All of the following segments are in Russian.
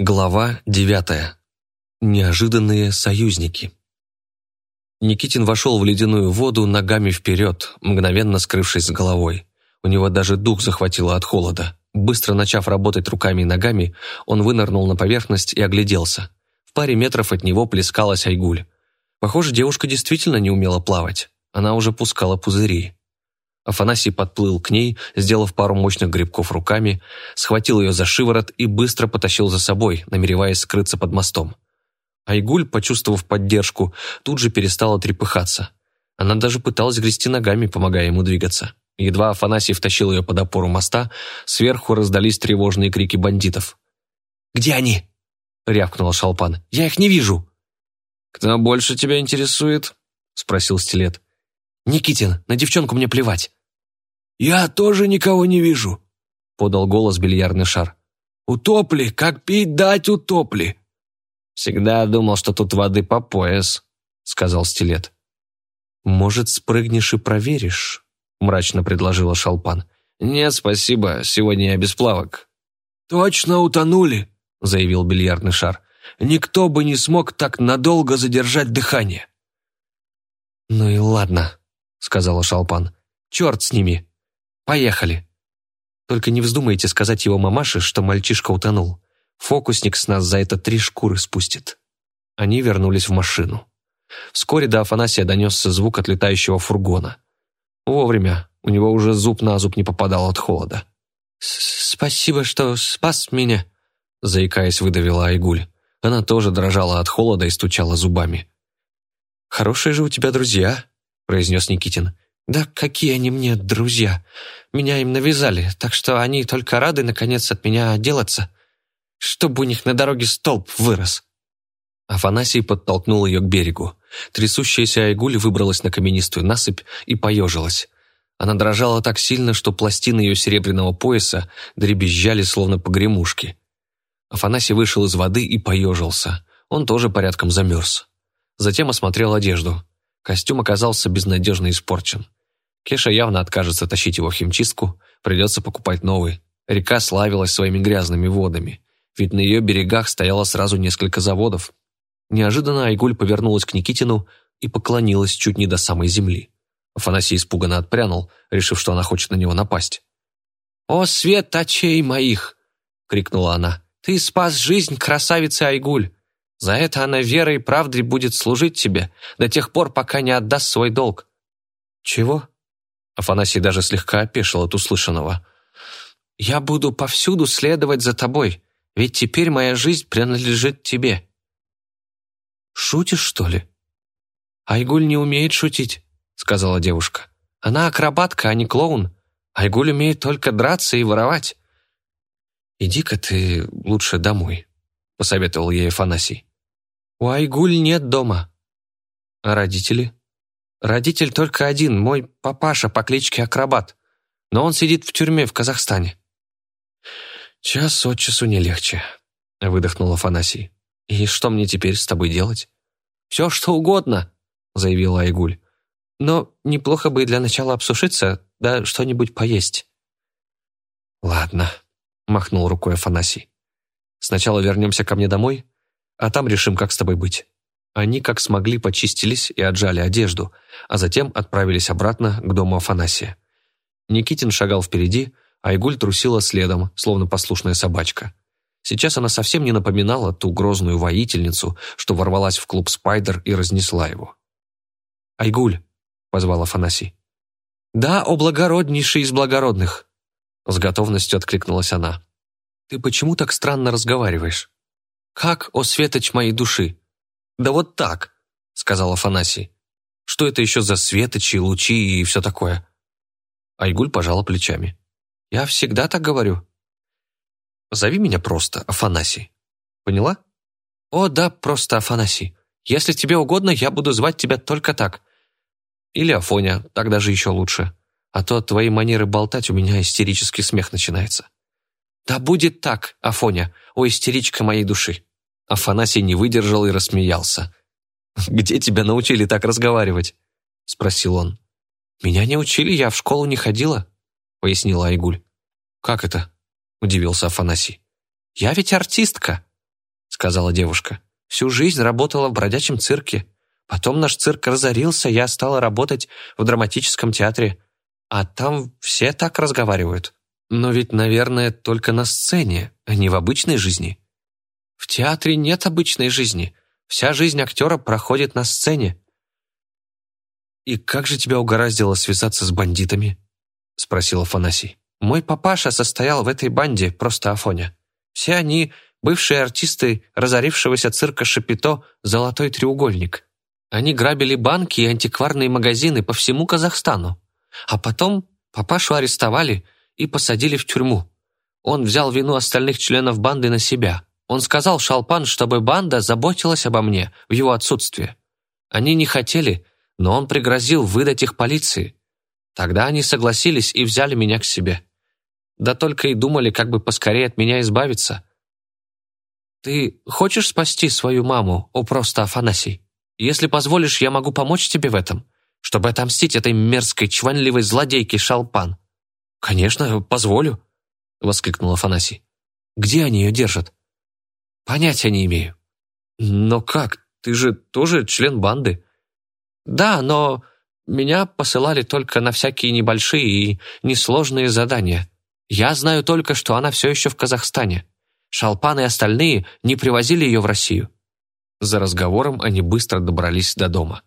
Глава девятая. Неожиданные союзники. Никитин вошел в ледяную воду ногами вперед, мгновенно скрывшись с головой. У него даже дух захватило от холода. Быстро начав работать руками и ногами, он вынырнул на поверхность и огляделся. В паре метров от него плескалась Айгуль. Похоже, девушка действительно не умела плавать. Она уже пускала пузыри. Афанасий подплыл к ней, сделав пару мощных грибков руками, схватил ее за шиворот и быстро потащил за собой, намереваясь скрыться под мостом. Айгуль, почувствовав поддержку, тут же перестала трепыхаться. Она даже пыталась грести ногами, помогая ему двигаться. Едва Афанасий втащил ее под опору моста, сверху раздались тревожные крики бандитов. «Где они?» — рявкнул Шалпан. «Я их не вижу!» «Кто больше тебя интересует?» — спросил Стилет. «Никитин, на девчонку мне плевать». «Я тоже никого не вижу», — подал голос бильярдный шар. «Утопли, как пить дать утопли». «Всегда думал, что тут воды по пояс», — сказал Стилет. «Может, спрыгнешь и проверишь?» — мрачно предложила Шалпан. «Нет, спасибо, сегодня я без плавок». «Точно утонули», — заявил бильярдный шар. «Никто бы не смог так надолго задержать дыхание». «Ну и ладно», — сказала Шалпан. «Черт с ними. Поехали. Только не вздумайте сказать его мамаше, что мальчишка утонул. Фокусник с нас за это три шкуры спустит». Они вернулись в машину. Вскоре до Афанасия донесся звук отлетающего фургона. Вовремя, у него уже зуб на зуб не попадал от холода. «Спасибо, что спас меня», — заикаясь, выдавила Айгуль. Она тоже дрожала от холода и стучала зубами. «Хорошие же у тебя друзья», — произнес Никитин. «Да какие они мне друзья? Меня им навязали, так что они только рады, наконец, от меня отделаться. Чтобы у них на дороге столб вырос». Афанасий подтолкнул ее к берегу. Трясущаяся Айгуль выбралась на каменистую насыпь и поежилась. Она дрожала так сильно, что пластины ее серебряного пояса дребезжали, словно погремушки. Афанасий вышел из воды и поежился. Он тоже порядком замерз. Затем осмотрел одежду. Костюм оказался безнадежно испорчен. Кеша явно откажется тащить его в химчистку, придется покупать новый. Река славилась своими грязными водами, ведь на ее берегах стояло сразу несколько заводов. Неожиданно Айгуль повернулась к Никитину и поклонилась чуть не до самой земли. Афанасий испуганно отпрянул, решив, что она хочет на него напасть. «О, свет очей моих!» — крикнула она. «Ты спас жизнь красавицы Айгуль! За это она верой и правдой будет служить тебе до тех пор, пока не отдаст свой долг». «Чего?» Афанасий даже слегка опешил от услышанного. «Я буду повсюду следовать за тобой, ведь теперь моя жизнь принадлежит тебе». «Шутишь, что ли?» «Айгуль не умеет шутить», — сказала девушка. «Она акробатка, а не клоун. Айгуль умеет только драться и воровать». «Иди-ка ты лучше домой», — посоветовал ей Афанасий. «У Айгуль нет дома». «А родители?» «Родитель только один, мой папаша по кличке Акробат. Но он сидит в тюрьме в Казахстане». «Час от часу не легче», — выдохнул Афанасий. «И что мне теперь с тобой делать?» «Все, что угодно», — заявила Айгуль. «Но неплохо бы для начала обсушиться, да что-нибудь поесть». «Ладно», — махнул рукой Афанасий. «Сначала вернемся ко мне домой, а там решим, как с тобой быть». Они как смогли почистились и отжали одежду, а затем отправились обратно к дому Афанасия. Никитин шагал впереди, а Игуль трусила следом, словно послушная собачка. Сейчас она совсем не напоминала ту грозную воительницу, что ворвалась в клуб «Спайдер» и разнесла его. «Айгуль», — позвал Афанасий. «Да, о благороднейший из благородных», — с готовностью откликнулась она. «Ты почему так странно разговариваешь?» «Как, о светоч моей души?» «Да вот так», — сказал Афанасий. «Что это еще за светочи, лучи и все такое?» Айгуль пожала плечами. «Я всегда так говорю». «Зови меня просто Афанасий. Поняла?» «О, да, просто Афанасий. Если тебе угодно, я буду звать тебя только так». «Или Афоня, так даже еще лучше. А то от твоей манеры болтать у меня истерический смех начинается». «Да будет так, Афоня, о истеричка моей души». Афанасий не выдержал и рассмеялся. «Где тебя научили так разговаривать?» — спросил он. «Меня не учили, я в школу не ходила», — пояснила Айгуль. «Как это?» — удивился Афанасий. «Я ведь артистка», сказала девушка. «Всю жизнь работала в бродячем цирке. Потом наш цирк разорился, я стала работать в драматическом театре. А там все так разговаривают. Но ведь, наверное, только на сцене, а не в обычной жизни. В театре нет обычной жизни. Вся жизнь актера проходит на сцене. «И как же тебя угораздило связаться с бандитами?» — спросил Афанасий. «Мой папаша состоял в этой банде, просто Афоня. Все они — бывшие артисты разорившегося цирка Шапито «Золотой треугольник». Они грабили банки и антикварные магазины по всему Казахстану. А потом папашу арестовали и посадили в тюрьму. Он взял вину остальных членов банды на себя. Он сказал Шалпан, чтобы банда заботилась обо мне в его отсутствие. Они не хотели, но он пригрозил выдать их полиции. Тогда они согласились и взяли меня к себе. Да только и думали, как бы поскорее от меня избавиться. Ты хочешь спасти свою маму, о просто Афанасий? Если позволишь, я могу помочь тебе в этом, чтобы отомстить этой мерзкой, чванливой злодейке Шалпан. «Конечно, позволю», — воскликнул Афанасий. «Где они ее держат?» «Понятия не имею». «Но как? Ты же тоже член банды?» «Да, но меня посылали только на всякие небольшие и несложные задания. Я знаю только, что она все еще в Казахстане. Шалпан и остальные не привозили ее в Россию». За разговором они быстро добрались до дома.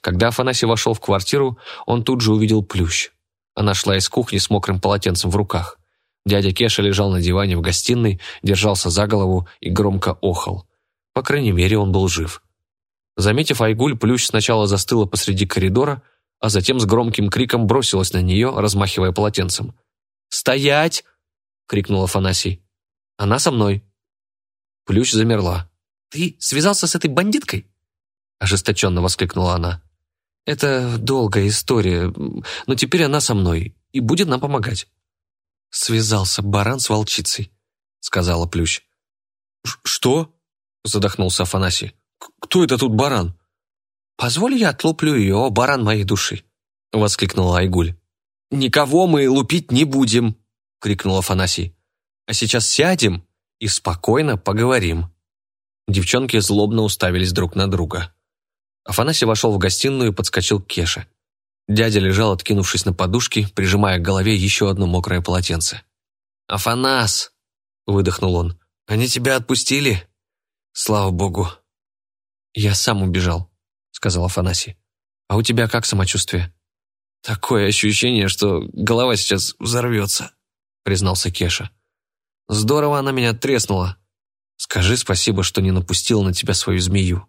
Когда Афанасий вошел в квартиру, он тут же увидел плющ. Она шла из кухни с мокрым полотенцем в руках. Дядя Кеша лежал на диване в гостиной, держался за голову и громко охал. По крайней мере, он был жив. Заметив Айгуль, Плющ сначала застыла посреди коридора, а затем с громким криком бросилась на нее, размахивая полотенцем. «Стоять!» — крикнул Афанасий. «Она со мной». Плющ замерла. «Ты связался с этой бандиткой?» ожесточенно воскликнула она. «Это долгая история, но теперь она со мной и будет нам помогать». «Связался баран с волчицей», — сказала Плющ. «Что?» — задохнулся Афанасий. «Кто это тут баран?» «Позволь я отлуплю ее, баран моей души», — воскликнула Айгуль. «Никого мы лупить не будем», — крикнул Афанасий. «А сейчас сядем и спокойно поговорим». Девчонки злобно уставились друг на друга. Афанасий вошел в гостиную и подскочил к Кеше. Дядя лежал, откинувшись на подушки, прижимая к голове еще одно мокрое полотенце. «Афанас!» — выдохнул он. «Они тебя отпустили?» «Слава богу!» «Я сам убежал», — сказал Афанасий. «А у тебя как самочувствие?» «Такое ощущение, что голова сейчас взорвется», — признался Кеша. «Здорово она меня треснула. Скажи спасибо, что не напустила на тебя свою змею».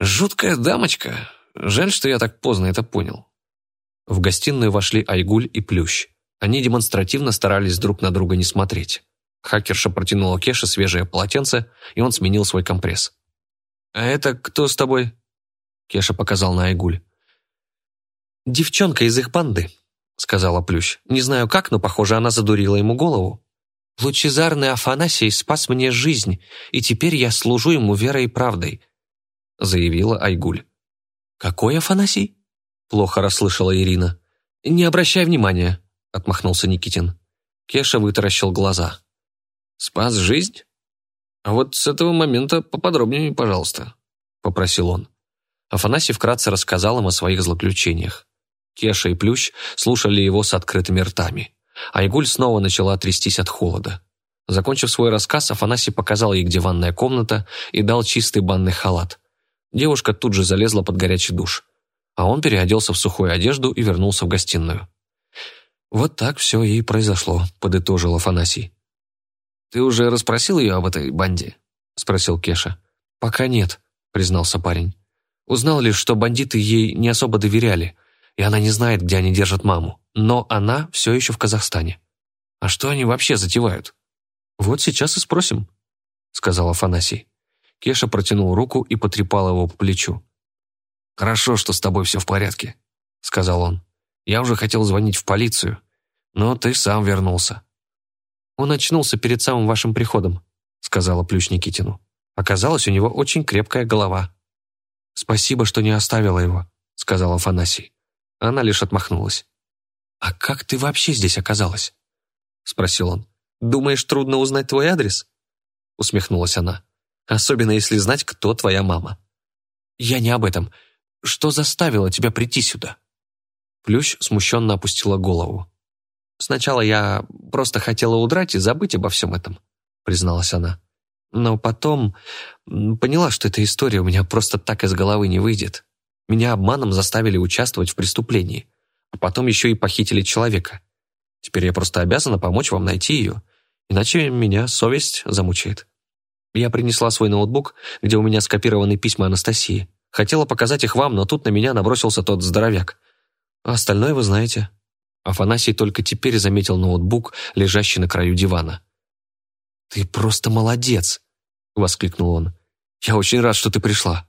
«Жуткая дамочка. Жаль, что я так поздно это понял». В гостиную вошли Айгуль и Плющ. Они демонстративно старались друг на друга не смотреть. Хакерша протянула Кеше свежее полотенце, и он сменил свой компресс. «А это кто с тобой?» Кеша показал на Айгуль. «Девчонка из их банды», — сказала Плющ. «Не знаю как, но, похоже, она задурила ему голову. Лучезарный Афанасий спас мне жизнь, и теперь я служу ему верой и правдой заявила Айгуль. «Какой Афанасий?» Плохо расслышала Ирина. «Не обращай внимания», — отмахнулся Никитин. Кеша вытаращил глаза. «Спас жизнь? А вот с этого момента поподробнее, пожалуйста», — попросил он. Афанасий вкратце рассказал им о своих злоключениях. Кеша и Плющ слушали его с открытыми ртами. Айгуль снова начала трястись от холода. Закончив свой рассказ, Афанасий показал ей, где ванная комната, и дал чистый банный халат. Девушка тут же залезла под горячий душ. А он переоделся в сухую одежду и вернулся в гостиную. «Вот так все и произошло», — подытожил Афанасий. «Ты уже расспросил ее об этой банде?» — спросил Кеша. «Пока нет», — признался парень. «Узнал лишь, что бандиты ей не особо доверяли, и она не знает, где они держат маму. Но она все еще в Казахстане. А что они вообще затевают?» «Вот сейчас и спросим», — сказал Афанасий. Кеша протянул руку и потрепал его по плечу. «Хорошо, что с тобой все в порядке», — сказал он. «Я уже хотел звонить в полицию, но ты сам вернулся». «Он очнулся перед самым вашим приходом», — сказала Плющ Никитину. «Оказалось, у него очень крепкая голова». «Спасибо, что не оставила его», — сказал Афанасий. Она лишь отмахнулась. «А как ты вообще здесь оказалась?» — спросил он. «Думаешь, трудно узнать твой адрес?» — усмехнулась она. Особенно если знать, кто твоя мама. Я не об этом. Что заставило тебя прийти сюда? Плющ смущенно опустила голову. Сначала я просто хотела удрать и забыть обо всем этом, призналась она. Но потом поняла, что эта история у меня просто так из головы не выйдет. Меня обманом заставили участвовать в преступлении, а потом еще и похитили человека. Теперь я просто обязана помочь вам найти ее, иначе меня совесть замучает. Я принесла свой ноутбук, где у меня скопированы письма Анастасии. Хотела показать их вам, но тут на меня набросился тот здоровяк. А остальное вы знаете. Афанасий только теперь заметил ноутбук, лежащий на краю дивана. «Ты просто молодец!» — воскликнул он. «Я очень рад, что ты пришла».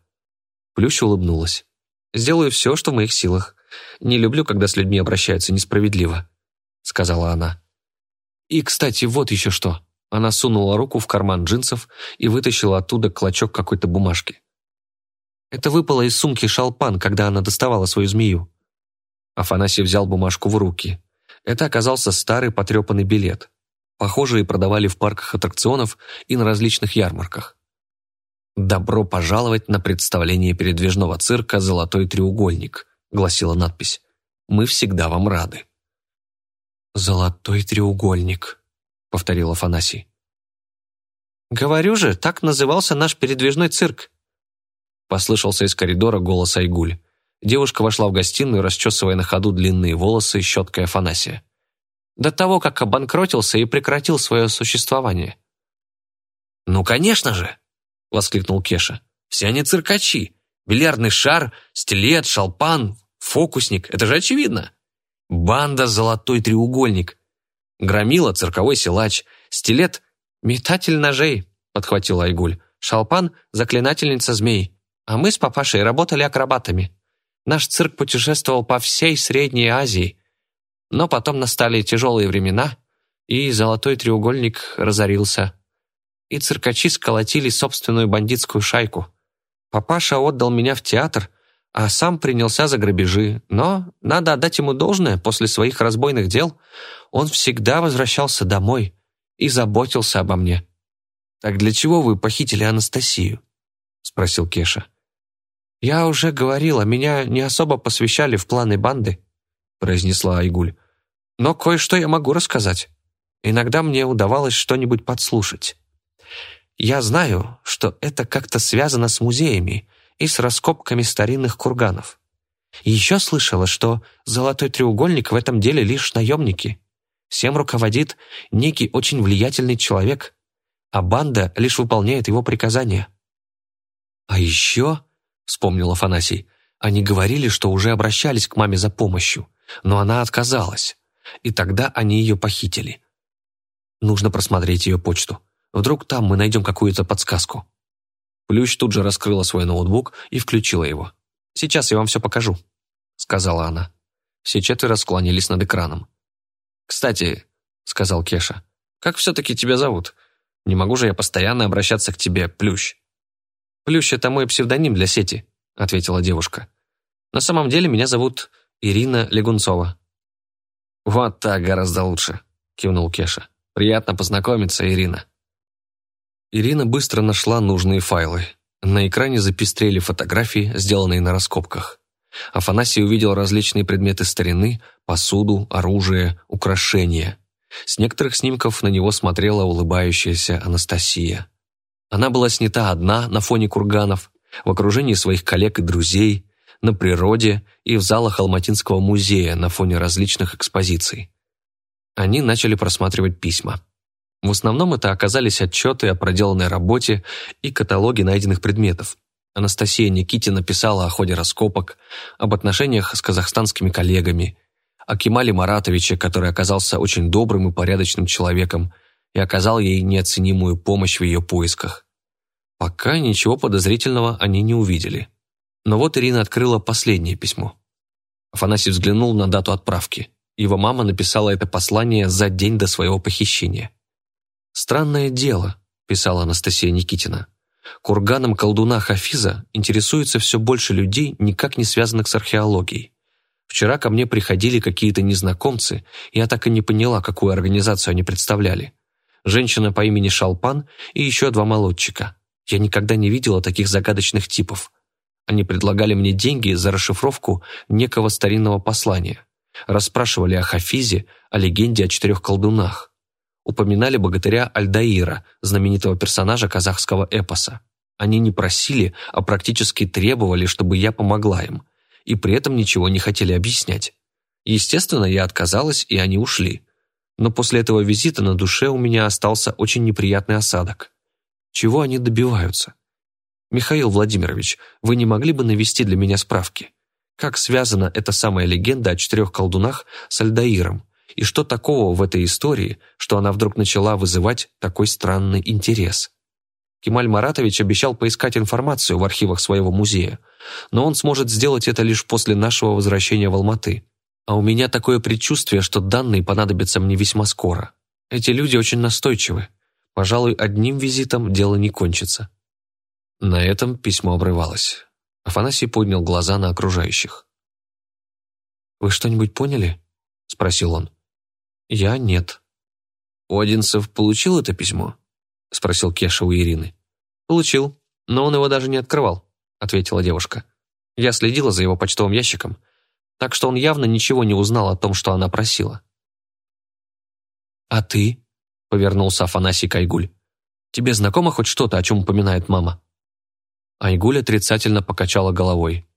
Плющ улыбнулась. «Сделаю все, что в моих силах. Не люблю, когда с людьми обращаются несправедливо», — сказала она. «И, кстати, вот еще что». Она сунула руку в карман джинсов и вытащила оттуда клочок какой-то бумажки. Это выпало из сумки шалпан, когда она доставала свою змею. Афанасий взял бумажку в руки. Это оказался старый потрепанный билет. Похожие продавали в парках аттракционов и на различных ярмарках. «Добро пожаловать на представление передвижного цирка «Золотой треугольник», гласила надпись. «Мы всегда вам рады». «Золотой треугольник», — повторил Афанасий. «Говорю же, так назывался наш передвижной цирк», — послышался из коридора голос Айгуль. Девушка вошла в гостиную, расчесывая на ходу длинные волосы щеткой Афанасия. До того, как обанкротился и прекратил свое существование. «Ну, конечно же!» — воскликнул Кеша. «Все они циркачи. Бильярдный шар, стилет, шалпан, фокусник. Это же очевидно. Банда «Золотой треугольник». Громила — цирковой силач. Стилет — метатель ножей, — подхватил Айгуль. Шалпан — заклинательница змей. А мы с папашей работали акробатами. Наш цирк путешествовал по всей Средней Азии. Но потом настали тяжелые времена, и золотой треугольник разорился. И циркачи сколотили собственную бандитскую шайку. Папаша отдал меня в театр, а сам принялся за грабежи. Но надо отдать ему должное, после своих разбойных дел он всегда возвращался домой и заботился обо мне. «Так для чего вы похитили Анастасию?» — спросил Кеша. «Я уже говорила, меня не особо посвящали в планы банды», произнесла Айгуль. «Но кое-что я могу рассказать. Иногда мне удавалось что-нибудь подслушать. Я знаю, что это как-то связано с музеями и с раскопками старинных курганов. Еще слышала, что золотой треугольник в этом деле лишь наемники. Всем руководит некий очень влиятельный человек, а банда лишь выполняет его приказания. А еще — вспомнил Афанасий. «Они говорили, что уже обращались к маме за помощью, но она отказалась, и тогда они ее похитили. Нужно просмотреть ее почту. Вдруг там мы найдем какую-то подсказку». Плющ тут же раскрыла свой ноутбук и включила его. «Сейчас я вам все покажу», — сказала она. Все четверо склонились над экраном. «Кстати», — сказал Кеша, — «как все-таки тебя зовут? Не могу же я постоянно обращаться к тебе, Плющ». «Плющ — это мой псевдоним для сети», — ответила девушка. «На самом деле меня зовут Ирина Легунцова». «Вот так гораздо лучше», — кивнул Кеша. «Приятно познакомиться, Ирина». Ирина быстро нашла нужные файлы. На экране запестрели фотографии, сделанные на раскопках. Афанасий увидел различные предметы старины, посуду, оружие, украшения. С некоторых снимков на него смотрела улыбающаяся Анастасия. Она была снята одна на фоне курганов, в окружении своих коллег и друзей, на природе и в залах Алматинского музея на фоне различных экспозиций. Они начали просматривать письма. В основном это оказались отчеты о проделанной работе и каталоги найденных предметов. Анастасия Никитина писала о ходе раскопок, об отношениях с казахстанскими коллегами, о Кемале Маратовиче, который оказался очень добрым и порядочным человеком, и оказал ей неоценимую помощь в ее поисках. Пока ничего подозрительного они не увидели. Но вот Ирина открыла последнее письмо. Афанасий взглянул на дату отправки. Его мама написала это послание за день до своего похищения. «Странное дело», – писала Анастасия Никитина. «Курганом колдуна Хафиза интересуется все больше людей, никак не связанных с археологией. Вчера ко мне приходили какие-то незнакомцы, я так и не поняла, какую организацию они представляли женщина по имени Шалпан и еще два молодчика. Я никогда не видела таких загадочных типов. Они предлагали мне деньги за расшифровку некого старинного послания. Расспрашивали о Хафизе, о легенде о четырех колдунах. Упоминали богатыря Альдаира, знаменитого персонажа казахского эпоса. Они не просили, а практически требовали, чтобы я помогла им. И при этом ничего не хотели объяснять. Естественно, я отказалась, и они ушли. Но после этого визита на душе у меня остался очень неприятный осадок. Чего они добиваются? Михаил Владимирович, вы не могли бы навести для меня справки? Как связана эта самая легенда о четырех колдунах с Альдаиром? И что такого в этой истории, что она вдруг начала вызывать такой странный интерес? Кемаль Маратович обещал поискать информацию в архивах своего музея, но он сможет сделать это лишь после нашего возвращения в Алматы. А у меня такое предчувствие, что данные понадобятся мне весьма скоро. Эти люди очень настойчивы. Пожалуй, одним визитом дело не кончится. На этом письмо обрывалось. Афанасий поднял глаза на окружающих. «Вы что-нибудь поняли?» — спросил он. «Я нет». «Одинцев получил это письмо?» — спросил Кеша у Ирины. «Получил, но он его даже не открывал», — ответила девушка. «Я следила за его почтовым ящиком, так что он явно ничего не узнал о том, что она просила». «А ты?» — повернулся Афанасий к Айгуль. «Тебе знакомо хоть что-то, о чем упоминает мама?» Айгуль отрицательно покачала головой.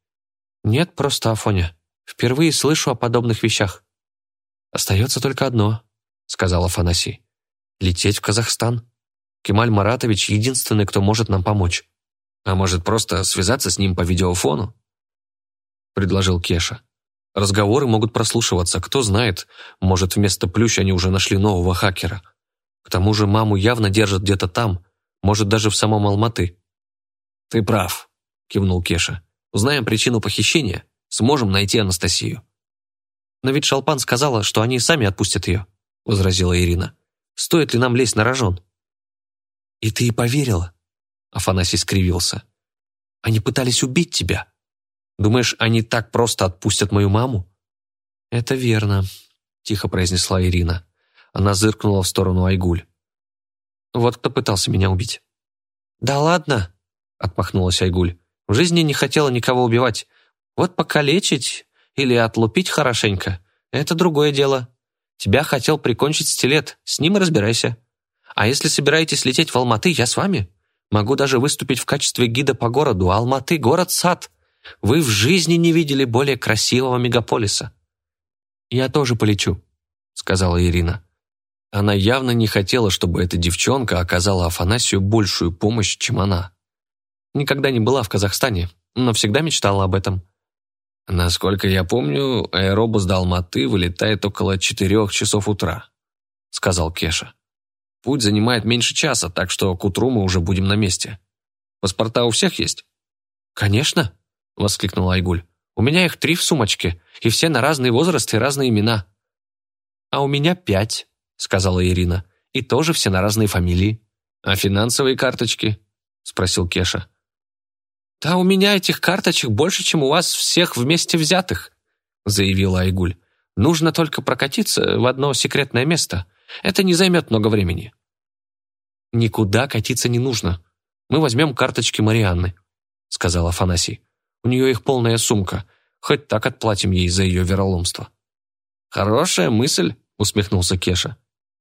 «Нет, просто Афоня. Впервые слышу о подобных вещах». «Остается только одно», — сказал Афанасий. «Лететь в Казахстан. Кемаль Маратович единственный, кто может нам помочь. А может, просто связаться с ним по видеофону?» предложил Кеша. Разговоры могут прослушиваться, кто знает, может, вместо плющ они уже нашли нового хакера. К тому же маму явно держат где-то там, может, даже в самом Алматы. «Ты прав», — кивнул Кеша. «Узнаем причину похищения, сможем найти Анастасию». «Но ведь Шалпан сказала, что они сами отпустят ее», — возразила Ирина. «Стоит ли нам лезть на рожон?» «И ты и поверила?» Афанасий скривился. «Они пытались убить тебя. Думаешь, они так просто отпустят мою маму?» «Это верно», — тихо произнесла Ирина. Она зыркнула в сторону Айгуль. «Вот кто пытался меня убить». «Да ладно», — отмахнулась Айгуль. «В жизни не хотела никого убивать. Вот покалечить или отлупить хорошенько — это другое дело. Тебя хотел прикончить стилет, с ним и разбирайся. А если собираетесь лететь в Алматы, я с вами. Могу даже выступить в качестве гида по городу. Алматы — город-сад. Вы в жизни не видели более красивого мегаполиса». «Я тоже полечу», — сказала Ирина. Она явно не хотела, чтобы эта девчонка оказала Афанасию большую помощь, чем она. Никогда не была в Казахстане, но всегда мечтала об этом. «Насколько я помню, аэробус до Алматы вылетает около четырех часов утра», — сказал Кеша. «Путь занимает меньше часа, так что к утру мы уже будем на месте. Паспорта у всех есть?» «Конечно», — воскликнула Айгуль. «У меня их три в сумочке, и все на разный возраст и разные имена». «А у меня пять», — сказала Ирина. «И тоже все на разные фамилии». «А финансовые карточки?» — спросил Кеша. «Да у меня этих карточек больше, чем у вас всех вместе взятых», заявила Айгуль. «Нужно только прокатиться в одно секретное место. Это не займет много времени». «Никуда катиться не нужно. Мы возьмем карточки Марианны», сказал Афанасий. «У нее их полная сумка. Хоть так отплатим ей за ее вероломство». «Хорошая мысль», усмехнулся Кеша.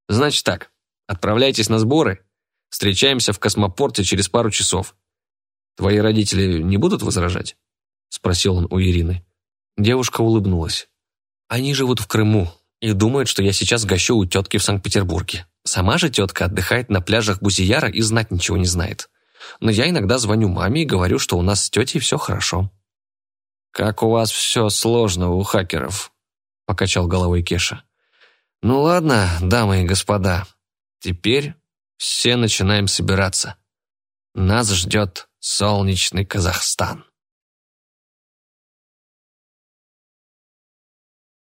«Значит так, отправляйтесь на сборы. Встречаемся в космопорте через пару часов. «Твои родители не будут возражать?» — спросил он у Ирины. Девушка улыбнулась. «Они живут в Крыму и думают, что я сейчас гощу у тетки в Санкт-Петербурге. Сама же тетка отдыхает на пляжах Бузияра и знать ничего не знает. Но я иногда звоню маме и говорю, что у нас с тетей все хорошо». «Как у вас все сложно у хакеров», — покачал головой Кеша. «Ну ладно, дамы и господа, теперь все начинаем собираться. Нас ждет солнечный Казахстан.